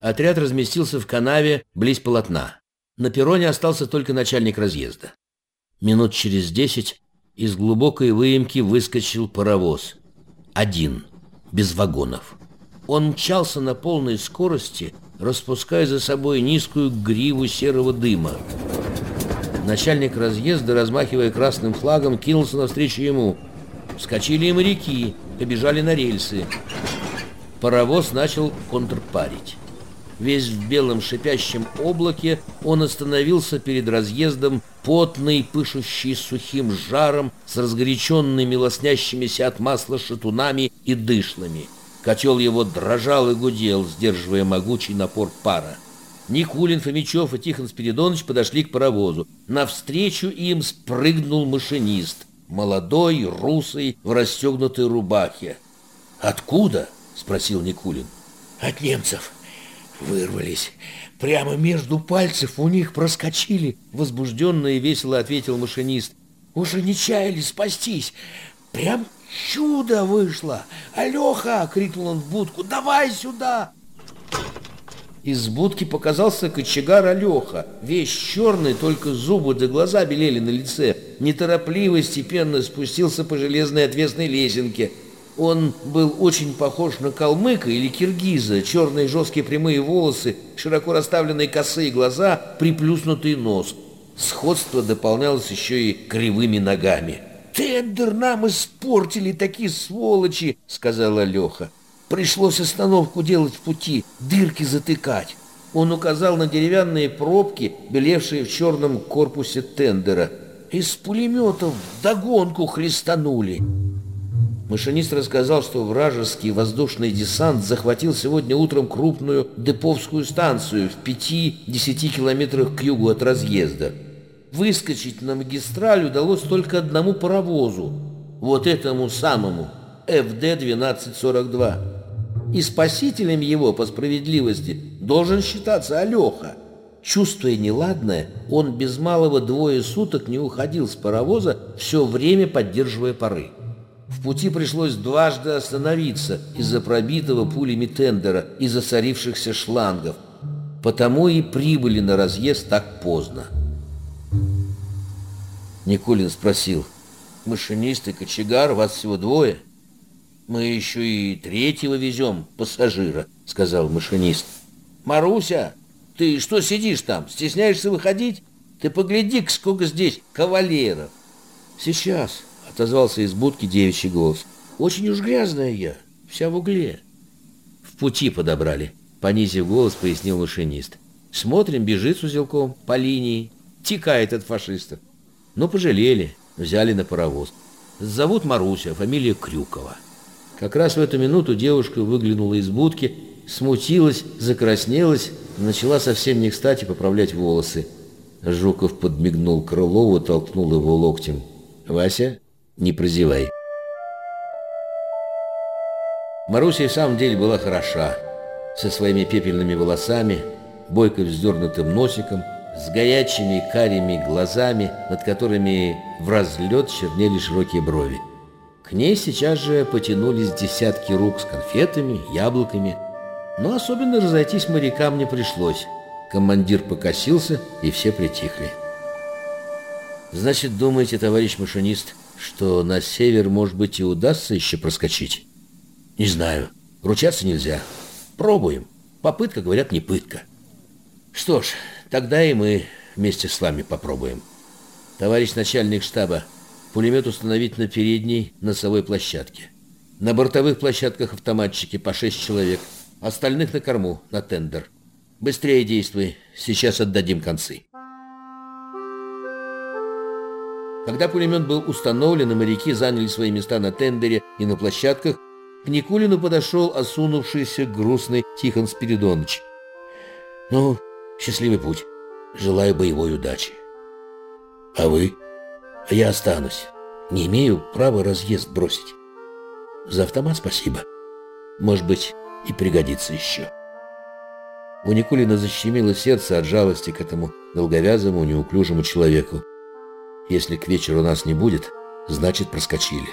Отряд разместился в канаве близ полотна. На перроне остался только начальник разъезда. Минут через десять из глубокой выемки выскочил паровоз. Один, без вагонов. Он мчался на полной скорости, распуская за собой низкую гриву серого дыма. Начальник разъезда, размахивая красным флагом, кинулся навстречу ему. Вскочили и моряки, побежали на рельсы. Паровоз начал контрпарить. Весь в белом шипящем облаке он остановился перед разъездом, потный, пышущий сухим жаром, с разгоряченными лоснящимися от масла шатунами и дышлами. Котел его дрожал и гудел, сдерживая могучий напор пара. Никулин, Фомичев и Тихон Спиридонович подошли к паровозу. Навстречу им спрыгнул машинист, молодой, русый, в расстегнутой рубахе. «Откуда?» — спросил Никулин. «От немцев», Вырвались. Прямо между пальцев у них проскочили. Возбужденно и весело ответил машинист. Уже не чаяли спастись. Прям чудо вышло. Алёха, крикнул он в будку, давай сюда. Из будки показался кочегар Алёха, весь черный, только зубы да глаза белели на лице. Неторопливо, степенно спустился по железной отвесной лесенке – он был очень похож на калмыка или киргиза, черные жесткие прямые волосы, широко расставленные косые глаза, приплюснутый нос. Сходство дополнялось еще и кривыми ногами. «Тендер нам испортили такие сволочи!» — сказала Леха. «Пришлось остановку делать в пути, дырки затыкать». Он указал на деревянные пробки, белевшие в черном корпусе тендера. «Из пулеметов догонку хлестанули». Машинист рассказал, что вражеский воздушный десант захватил сегодня утром крупную деповскую станцию в 5-10 километрах к югу от разъезда. Выскочить на магистраль удалось только одному паровозу, вот этому самому, ФД-1242. И спасителем его, по справедливости, должен считаться Алеха. Чувствуя неладное, он без малого двое суток не уходил с паровоза, все время поддерживая пары. Пути пришлось дважды остановиться из-за пробитого пулями тендера и засорившихся шлангов. Потому и прибыли на разъезд так поздно. Никулин спросил, «Машинист и кочегар, вас всего двое?» «Мы еще и третьего везем, пассажира», — сказал машинист. «Маруся, ты что сидишь там, стесняешься выходить? Ты погляди сколько здесь кавалеров!» «Сейчас», отозвался из будки девичий голос. «Очень уж грязная я, вся в угле». «В пути подобрали», — понизив голос, пояснил машинист. «Смотрим, бежит с узелком по линии, текает от фашистов. Но пожалели, взяли на паровоз. Зовут Маруся, фамилия Крюкова». Как раз в эту минуту девушка выглянула из будки, смутилась, закраснелась, начала совсем не кстати поправлять волосы. Жуков подмигнул Крылову, толкнул его локтем. «Вася, не прозевай. Маруся в самом деле была хороша, со своими пепельными волосами, бойко вздернутым носиком, с горячими карими глазами, над которыми в разлет чернели широкие брови. К ней сейчас же потянулись десятки рук с конфетами, яблоками, но особенно разойтись морякам не пришлось. Командир покосился, и все притихли. «Значит, думаете, товарищ машинист, — что на север, может быть, и удастся еще проскочить? Не знаю. Ручаться нельзя. Пробуем. Попытка, говорят, не пытка. Что ж, тогда и мы вместе с вами попробуем. Товарищ начальник штаба, пулемет установить на передней носовой площадке. На бортовых площадках автоматчики по шесть человек. Остальных на корму, на тендер. Быстрее действуй, сейчас отдадим концы. Когда пулемет был установлен, и моряки заняли свои места на тендере и на площадках, к Никулину подошел осунувшийся грустный Тихон Спиридоныч. «Ну, счастливый путь. Желаю боевой удачи». «А вы?» «А я останусь. Не имею права разъезд бросить». «За автомат спасибо. Может быть, и пригодится еще». У Никулина защемило сердце от жалости к этому долговязому, неуклюжему человеку. Если к вечеру нас не будет, значит проскочили.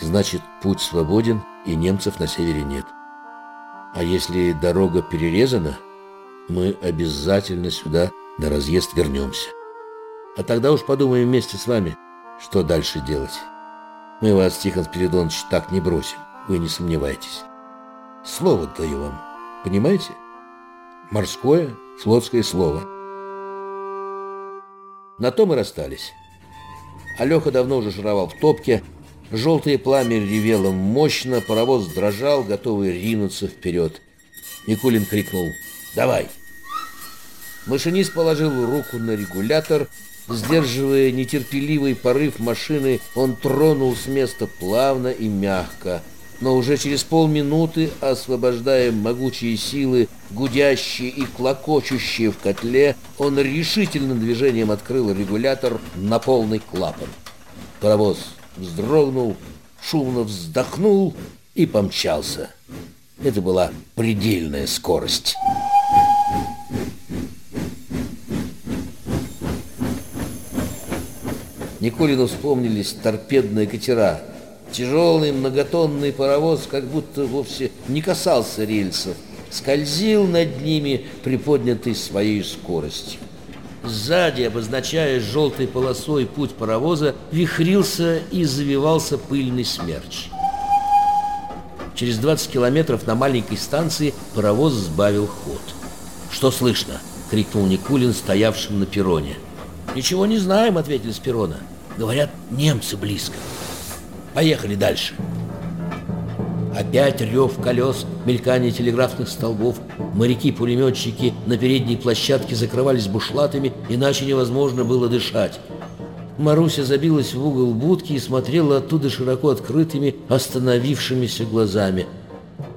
Значит, путь свободен и немцев на севере нет. А если дорога перерезана, мы обязательно сюда на разъезд вернемся. А тогда уж подумаем вместе с вами, что дальше делать. Мы вас, Тихон Спиридонович, так не бросим, вы не сомневайтесь. Слово даю вам, понимаете? Морское, флотское слово. На том и расстались. Алеха давно уже жировал в топке, желтое пламя ревело мощно, паровоз дрожал, готовый ринуться вперед. Никулин крикнул «Давай!». Машинист положил руку на регулятор, сдерживая нетерпеливый порыв машины, он тронул с места плавно и мягко – но уже через полминуты, освобождая могучие силы, гудящие и клокочущие в котле, он решительным движением открыл регулятор на полный клапан. Паровоз вздрогнул, шумно вздохнул и помчался. Это была предельная скорость. Николину вспомнились торпедные катера – Тяжелый многотонный паровоз как будто вовсе не касался рельсов, скользил над ними, приподнятый своей скоростью. Сзади, обозначая желтой полосой путь паровоза, вихрился и завивался пыльный смерч. Через 20 километров на маленькой станции паровоз сбавил ход. «Что слышно?» — крикнул Никулин, стоявшим на перроне. «Ничего не знаем», — ответили с перрона. «Говорят, немцы близко». Поехали дальше. Опять рев колес, мелькание телеграфных столбов. Моряки-пулеметчики на передней площадке закрывались бушлатами, иначе невозможно было дышать. Маруся забилась в угол будки и смотрела оттуда широко открытыми, остановившимися глазами –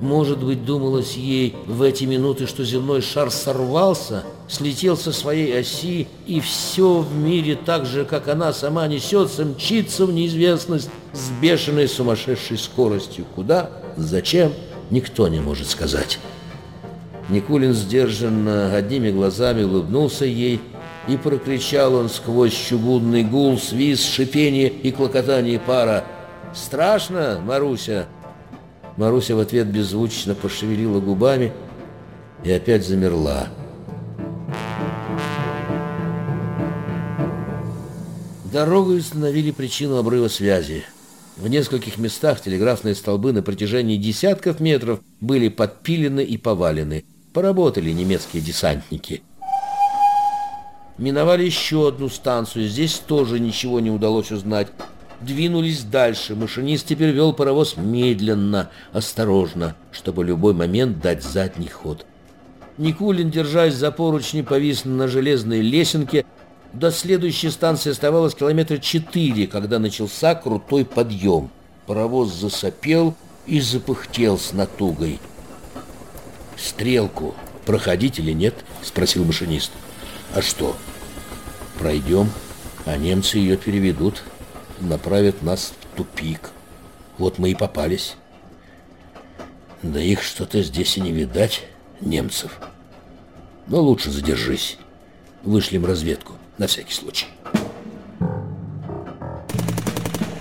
может быть, думалось ей в эти минуты, что земной шар сорвался, слетел со своей оси, и все в мире так же, как она сама несется, мчится в неизвестность с бешеной сумасшедшей скоростью. Куда? Зачем? Никто не может сказать. Никулин сдержанно одними глазами улыбнулся ей, и прокричал он сквозь чугунный гул, свист, шипение и клокотание пара. «Страшно, Маруся?» Маруся в ответ беззвучно пошевелила губами и опять замерла. Дорогу установили причину обрыва связи. В нескольких местах телеграфные столбы на протяжении десятков метров были подпилены и повалены. Поработали немецкие десантники. Миновали еще одну станцию. Здесь тоже ничего не удалось узнать двинулись дальше. Машинист теперь вел паровоз медленно, осторожно, чтобы любой момент дать задний ход. Никулин, держась за поручни, повис на железной лесенке. До следующей станции оставалось километра четыре, когда начался крутой подъем. Паровоз засопел и запыхтел с натугой. «Стрелку проходить или нет?» — спросил машинист. «А что? Пройдем, а немцы ее переведут» направят нас в тупик. Вот мы и попались. Да их что-то здесь и не видать, немцев. Но лучше задержись. Вышлем разведку, на всякий случай.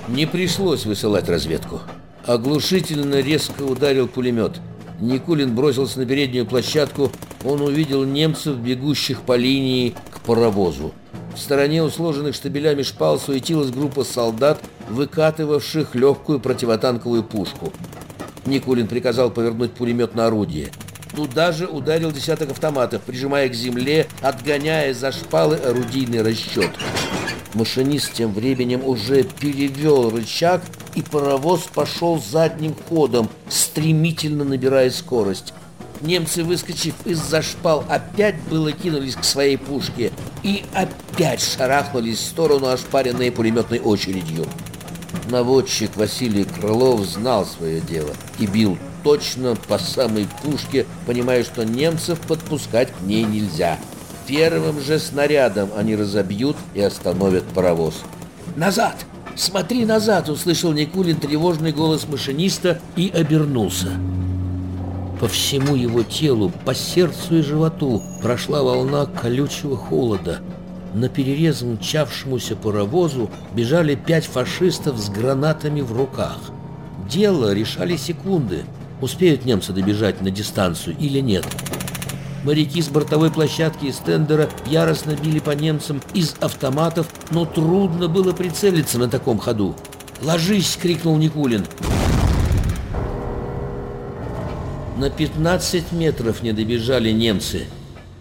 Не пришлось высылать разведку. Оглушительно резко ударил пулемет. Никулин бросился на переднюю площадку. Он увидел немцев, бегущих по линии к паровозу. В стороне у сложенных штабелями шпал суетилась группа солдат, выкатывавших легкую противотанковую пушку. Никулин приказал повернуть пулемет на орудие. Туда же ударил десяток автоматов, прижимая к земле, отгоняя за шпалы орудийный расчет. Машинист тем временем уже перевел рычаг, и паровоз пошел задним ходом, стремительно набирая скорость. Немцы, выскочив из-за шпал, опять было кинулись к своей пушке и опять шарахнулись в сторону, ошпаренные пулеметной очередью. Наводчик Василий Крылов знал свое дело и бил точно по самой пушке, понимая, что немцев подпускать к ней нельзя. Первым же снарядом они разобьют и остановят паровоз. «Назад! Смотри назад!» — услышал Никулин тревожный голос машиниста и обернулся. По всему его телу, по сердцу и животу прошла волна колючего холода. На перерез мчавшемуся паровозу бежали пять фашистов с гранатами в руках. Дело решали секунды. Успеют немцы добежать на дистанцию или нет. Моряки с бортовой площадки и стендера яростно били по немцам из автоматов, но трудно было прицелиться на таком ходу. «Ложись!» — крикнул Никулин. На 15 метров не добежали немцы.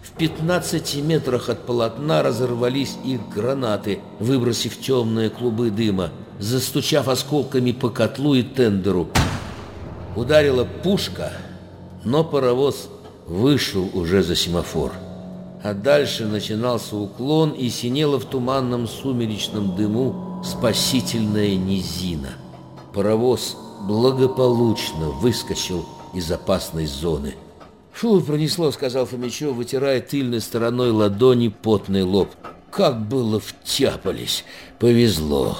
В 15 метрах от полотна разорвались их гранаты, выбросив темные клубы дыма, застучав осколками по котлу и тендеру. Ударила пушка, но паровоз вышел уже за семафор. А дальше начинался уклон и синела в туманном сумеречном дыму спасительная низина. Паровоз благополучно выскочил из опасной зоны. «Фу, пронесло», — сказал Фомичев, вытирая тыльной стороной ладони потный лоб. «Как было втяпались! Повезло!»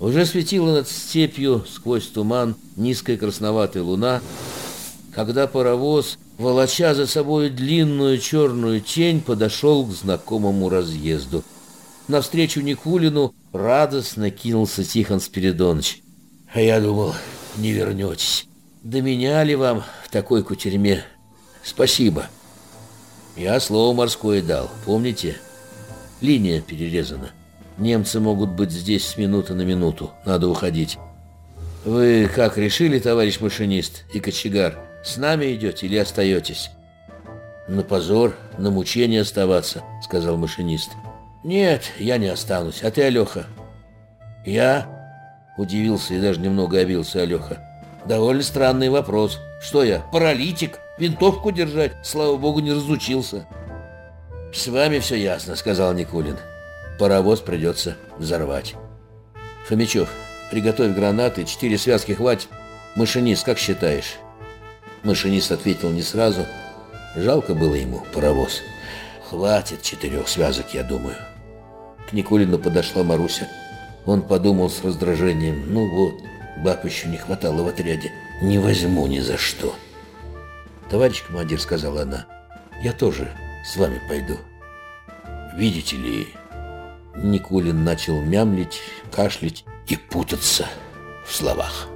Уже светила над степью сквозь туман низкая красноватая луна, когда паровоз, волоча за собой длинную черную тень, подошел к знакомому разъезду. Навстречу Никулину радостно кинулся Тихон Спиридоныч. «А я думал, не вернетесь. Да меня ли вам в такой кутерьме? Спасибо. Я слово морское дал, помните? Линия перерезана. Немцы могут быть здесь с минуты на минуту. Надо уходить. Вы как решили, товарищ машинист и кочегар? С нами идете или остаетесь? На позор, на мучение оставаться, сказал машинист. Нет, я не останусь. А ты, Алёха? Я? Удивился и даже немного обился Алёха. Довольно странный вопрос. Что я, паралитик? Винтовку держать? Слава богу, не разучился. С вами все ясно, сказал Никулин паровоз придется взорвать. Фомичев, приготовь гранаты, четыре связки хватит. Машинист, как считаешь? Машинист ответил не сразу. Жалко было ему паровоз. Хватит четырех связок, я думаю. К Никулину подошла Маруся. Он подумал с раздражением. Ну вот, баб еще не хватало в отряде. Не возьму ни за что. Товарищ командир, сказала она, я тоже с вами пойду. Видите ли, Никулин начал мямлить, кашлять и путаться в словах.